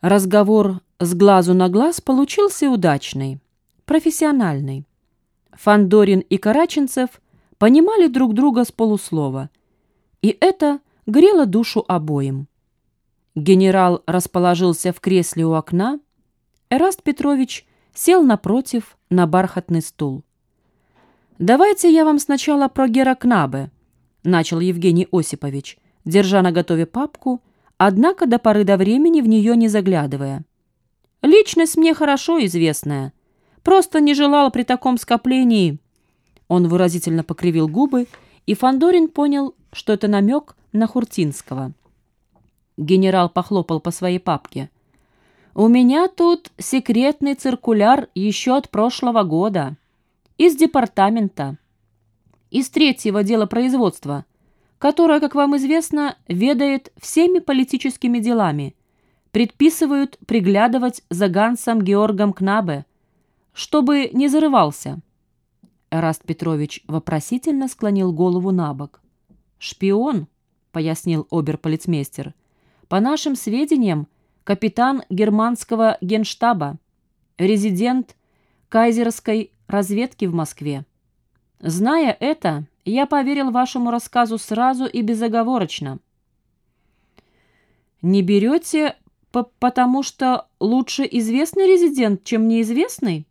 Разговор с глазу на глаз получился удачный, профессиональный. Фандорин и Караченцев понимали друг друга с полуслова, и это грело душу обоим. Генерал расположился в кресле у окна, Эраст Петрович сел напротив на бархатный стул. «Давайте я вам сначала про Гера Кнабе», — начал Евгений Осипович, держа на готове папку однако до поры до времени в нее не заглядывая. «Личность мне хорошо известная. Просто не желал при таком скоплении...» Он выразительно покривил губы, и Фандорин понял, что это намек на Хуртинского. Генерал похлопал по своей папке. «У меня тут секретный циркуляр еще от прошлого года. Из департамента. Из третьего дела производства которая, как вам известно, ведает всеми политическими делами, предписывают приглядывать за Гансом Георгом Кнабе, чтобы не зарывался. Эраст Петрович вопросительно склонил голову на бок. «Шпион», — пояснил оберполицмейстер, — «по нашим сведениям, капитан германского генштаба, резидент кайзерской разведки в Москве. Зная это, я поверил вашему рассказу сразу и безоговорочно. Не берете, потому что лучше известный резидент, чем неизвестный?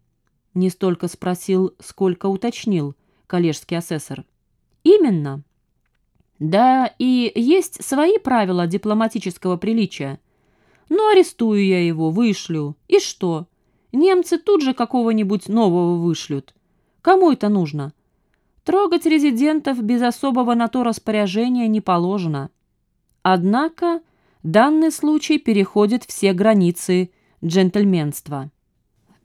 Не столько спросил, сколько уточнил коллежский асессор. Именно. Да, и есть свои правила дипломатического приличия. Ну, арестую я его, вышлю. И что? Немцы тут же какого-нибудь нового вышлют. Кому это нужно? Трогать резидентов без особого на то распоряжения не положено. Однако данный случай переходит все границы джентльменства.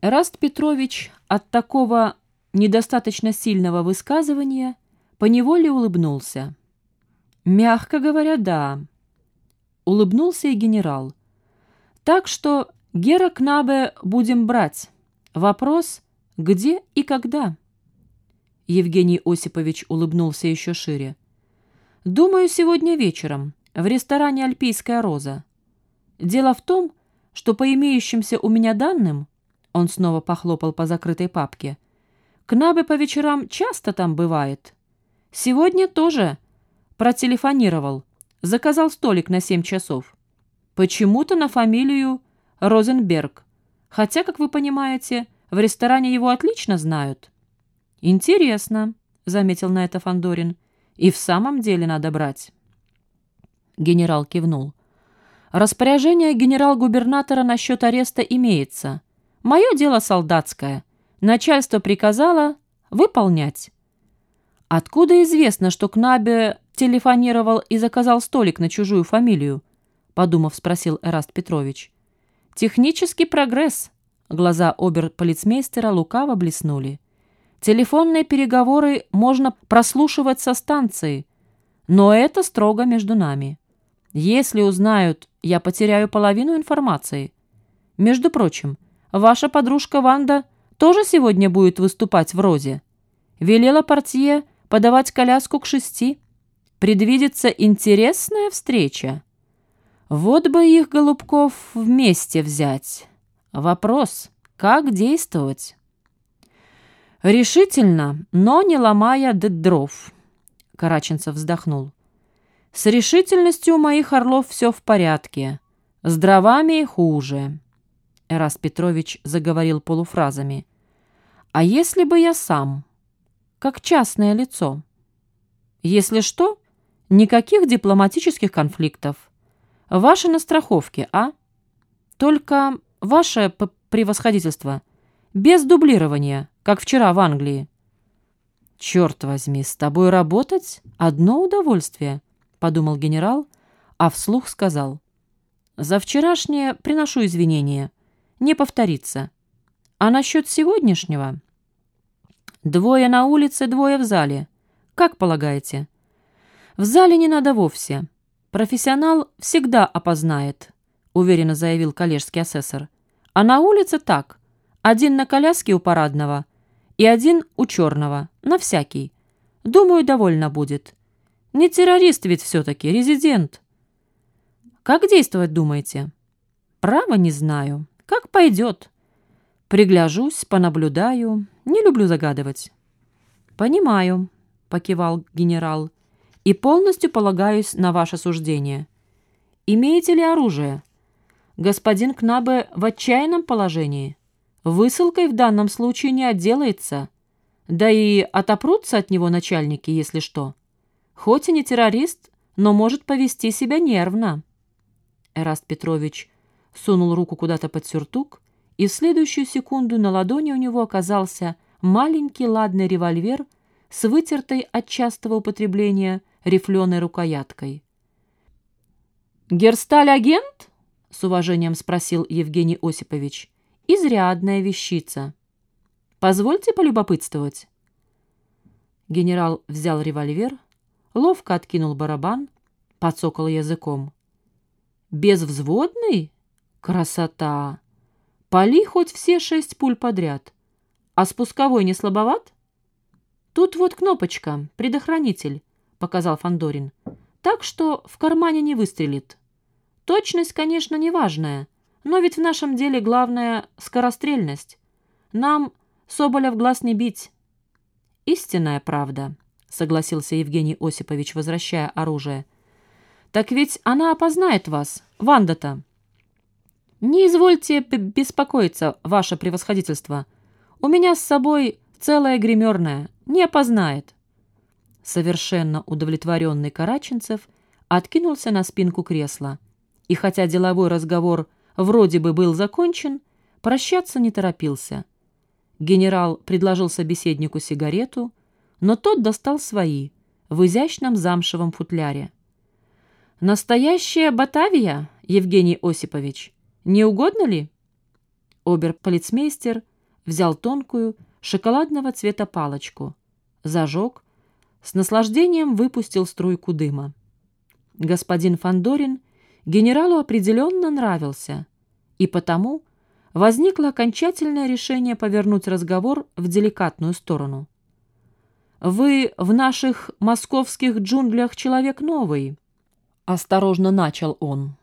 Раст Петрович от такого недостаточно сильного высказывания поневоле улыбнулся. «Мягко говоря, да». Улыбнулся и генерал. «Так что Гера Кнабе будем брать. Вопрос, где и когда?» Евгений Осипович улыбнулся еще шире. «Думаю, сегодня вечером, в ресторане «Альпийская роза». Дело в том, что по имеющимся у меня данным, он снова похлопал по закрытой папке, Кнабе по вечерам часто там бывает. Сегодня тоже протелефонировал, заказал столик на семь часов. Почему-то на фамилию Розенберг, хотя, как вы понимаете, в ресторане его отлично знают». «Интересно», — заметил на это Фандорин. «И в самом деле надо брать». Генерал кивнул. «Распоряжение генерал-губернатора насчет ареста имеется. Мое дело солдатское. Начальство приказало выполнять». «Откуда известно, что Кнабе телефонировал и заказал столик на чужую фамилию?» Подумав, спросил Эраст Петрович. «Технический прогресс». Глаза оберполицмейстера лукаво блеснули. Телефонные переговоры можно прослушивать со станции, но это строго между нами. Если узнают, я потеряю половину информации. Между прочим, ваша подружка Ванда тоже сегодня будет выступать в «Розе». Велела портье подавать коляску к шести. Предвидится интересная встреча. Вот бы их, голубков, вместе взять. Вопрос, как действовать? «Решительно, но не ломая дров», — Караченцев вздохнул. «С решительностью у моих орлов все в порядке. С дровами хуже». Эрас Петрович заговорил полуфразами. «А если бы я сам? Как частное лицо? Если что, никаких дипломатических конфликтов. Ваши на страховке, а? Только ваше превосходительство, без дублирования» как вчера в Англии. «Черт возьми, с тобой работать — одно удовольствие», — подумал генерал, а вслух сказал. «За вчерашнее приношу извинения. Не повторится. А насчет сегодняшнего?» «Двое на улице, двое в зале. Как полагаете?» «В зале не надо вовсе. Профессионал всегда опознает», — уверенно заявил коллежский асессор. «А на улице так. Один на коляске у парадного, и один у черного, на всякий. Думаю, довольно будет. Не террорист ведь все-таки, резидент. Как действовать, думаете? Право не знаю. Как пойдет. Пригляжусь, понаблюдаю. Не люблю загадывать. Понимаю, покивал генерал, и полностью полагаюсь на ваше суждение. Имеете ли оружие? Господин Кнабе в отчаянном положении. Высылкой в данном случае не отделается. Да и отопрутся от него начальники, если что. Хоть и не террорист, но может повести себя нервно. Эраст Петрович сунул руку куда-то под сюртук, и в следующую секунду на ладони у него оказался маленький ладный револьвер с вытертой от частого употребления рифленой рукояткой. «Герсталь-агент?» — с уважением спросил Евгений Осипович. «Изрядная вещица. Позвольте полюбопытствовать». Генерал взял револьвер, ловко откинул барабан, подсокал языком. «Безвзводный? Красота! Пали хоть все шесть пуль подряд. А спусковой не слабоват?» «Тут вот кнопочка, предохранитель», — показал Фандорин. «Так что в кармане не выстрелит. Точность, конечно, не важная, но ведь в нашем деле главное — скорострельность. Нам Соболя в глаз не бить». «Истинная правда», — согласился Евгений Осипович, возвращая оружие. «Так ведь она опознает вас, Ванда-то». «Не извольте беспокоиться, ваше превосходительство. У меня с собой целая гримерная, не опознает». Совершенно удовлетворенный Караченцев откинулся на спинку кресла. И хотя деловой разговор вроде бы был закончен, прощаться не торопился. Генерал предложил собеседнику сигарету, но тот достал свои в изящном замшевом футляре. «Настоящая Батавия, Евгений Осипович, не угодно ли?» Оберполицмейстер взял тонкую, шоколадного цвета палочку, зажег, с наслаждением выпустил струйку дыма. Господин Фандорин генералу определенно нравился, и потому возникло окончательное решение повернуть разговор в деликатную сторону. «Вы в наших московских джунглях человек новый», — осторожно начал он.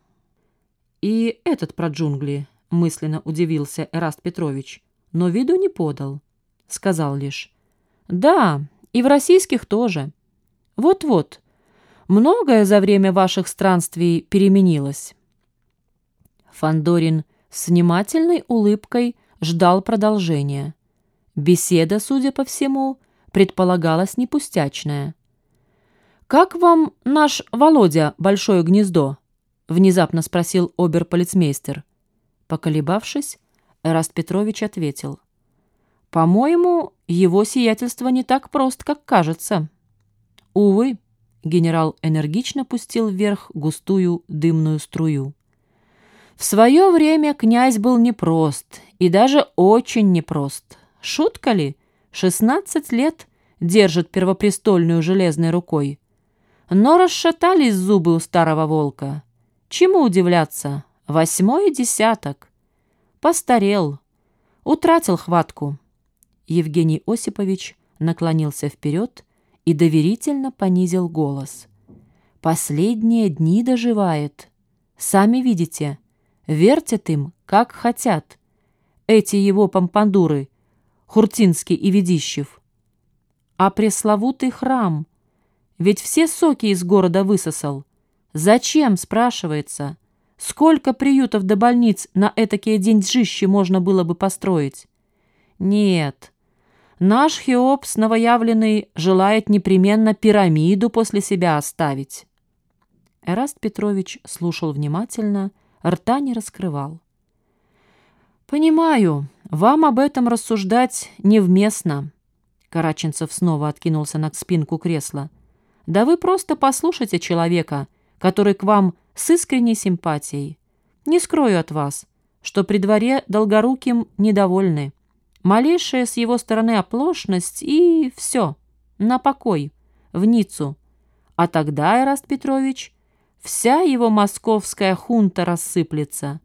«И этот про джунгли», — мысленно удивился Эраст Петрович, но виду не подал сказал лишь. «Да, и в российских тоже. Вот-вот, многое за время ваших странствий переменилось». Фандорин с внимательной улыбкой ждал продолжения. Беседа, судя по всему, предполагалась непустячная. «Как вам наш Володя Большое гнездо?» — внезапно спросил оберполицмейстер. Поколебавшись, Эраст Петрович ответил. По-моему, его сиятельство не так прост, как кажется. Увы, генерал энергично пустил вверх густую дымную струю. В свое время князь был непрост, и даже очень непрост. Шутка ли? Шестнадцать лет держит первопрестольную железной рукой. Но расшатались зубы у старого волка. Чему удивляться? Восьмой десяток. Постарел. Утратил хватку. Евгений Осипович наклонился вперед и доверительно понизил голос. «Последние дни доживает. Сами видите, вертят им, как хотят. Эти его помпандуры, Хуртинский и Ведищев. А пресловутый храм, ведь все соки из города высосал. Зачем, спрашивается, сколько приютов до больниц на этакие деньжищи можно было бы построить? Нет, Наш Хеопс новоявленный желает непременно пирамиду после себя оставить. Эраст Петрович слушал внимательно, рта не раскрывал. «Понимаю, вам об этом рассуждать невместно». Караченцев снова откинулся на спинку кресла. «Да вы просто послушайте человека, который к вам с искренней симпатией. Не скрою от вас, что при дворе Долгоруким недовольны. Малейшая с его стороны оплошность и все, на покой, в Ниццу. А тогда, Эраст Петрович, вся его московская хунта рассыплется.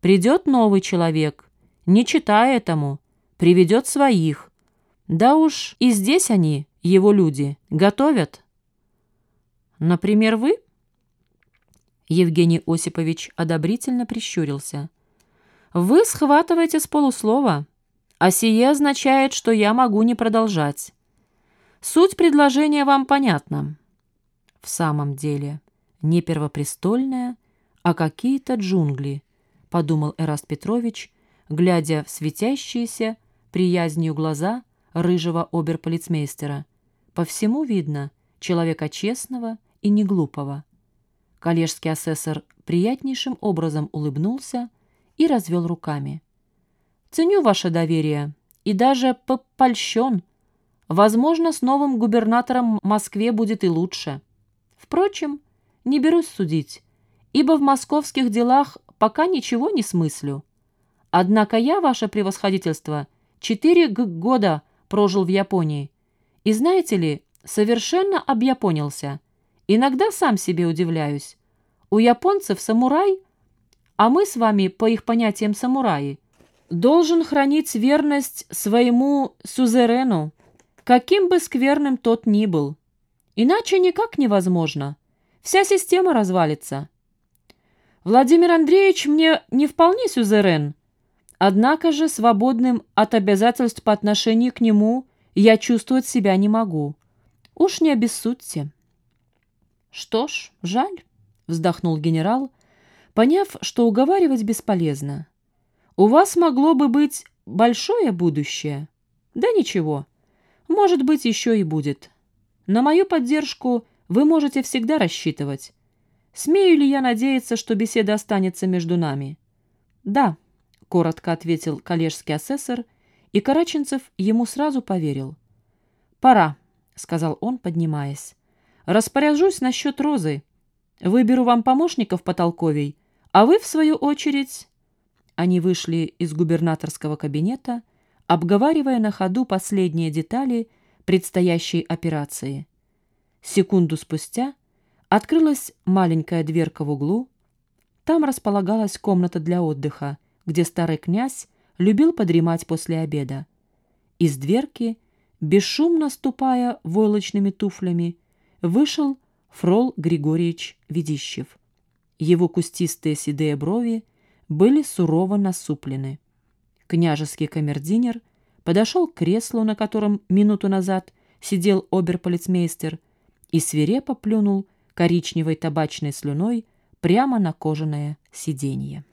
Придет новый человек, не читая этому, приведет своих. Да уж и здесь они, его люди, готовят. Например, вы? Евгений Осипович одобрительно прищурился – Вы схватываете с полуслова, а сие означает, что я могу не продолжать. Суть предложения вам понятна. В самом деле, не первопрестольная, а какие-то джунгли, подумал Эраст Петрович, глядя в светящиеся приязнью глаза рыжего оберполицмейстера. По всему видно человека честного и неглупого. Коллежский асессор приятнейшим образом улыбнулся и развел руками. «Ценю ваше доверие и даже польщен. Возможно, с новым губернатором Москве будет и лучше. Впрочем, не берусь судить, ибо в московских делах пока ничего не смыслю. Однако я, ваше превосходительство, четыре года прожил в Японии, и, знаете ли, совершенно объяпонился. Иногда сам себе удивляюсь. У японцев самурай, а мы с вами, по их понятиям самураи, должен хранить верность своему сузерену, каким бы скверным тот ни был. Иначе никак невозможно. Вся система развалится. Владимир Андреевич мне не вполне сюзерен, однако же свободным от обязательств по отношению к нему я чувствовать себя не могу. Уж не обессудьте. Что ж, жаль, вздохнул генерал, поняв, что уговаривать бесполезно. У вас могло бы быть большое будущее. Да ничего, может быть, еще и будет. На мою поддержку вы можете всегда рассчитывать. Смею ли я надеяться, что беседа останется между нами? Да, коротко ответил коллежский асессор, и Караченцев ему сразу поверил. Пора, сказал он, поднимаясь. Распоряжусь насчет Розы. Выберу вам помощников по толковей, а вы, в свою очередь... Они вышли из губернаторского кабинета, обговаривая на ходу последние детали предстоящей операции. Секунду спустя открылась маленькая дверка в углу. Там располагалась комната для отдыха, где старый князь любил подремать после обеда. Из дверки, бесшумно ступая войлочными туфлями, вышел Фрол Григорьевич Ведищев. Его кустистые седые брови были сурово насуплены. Княжеский камердинер подошел к креслу, на котором минуту назад сидел оберполицмейстер, и свирепо плюнул коричневой табачной слюной прямо на кожаное сиденье.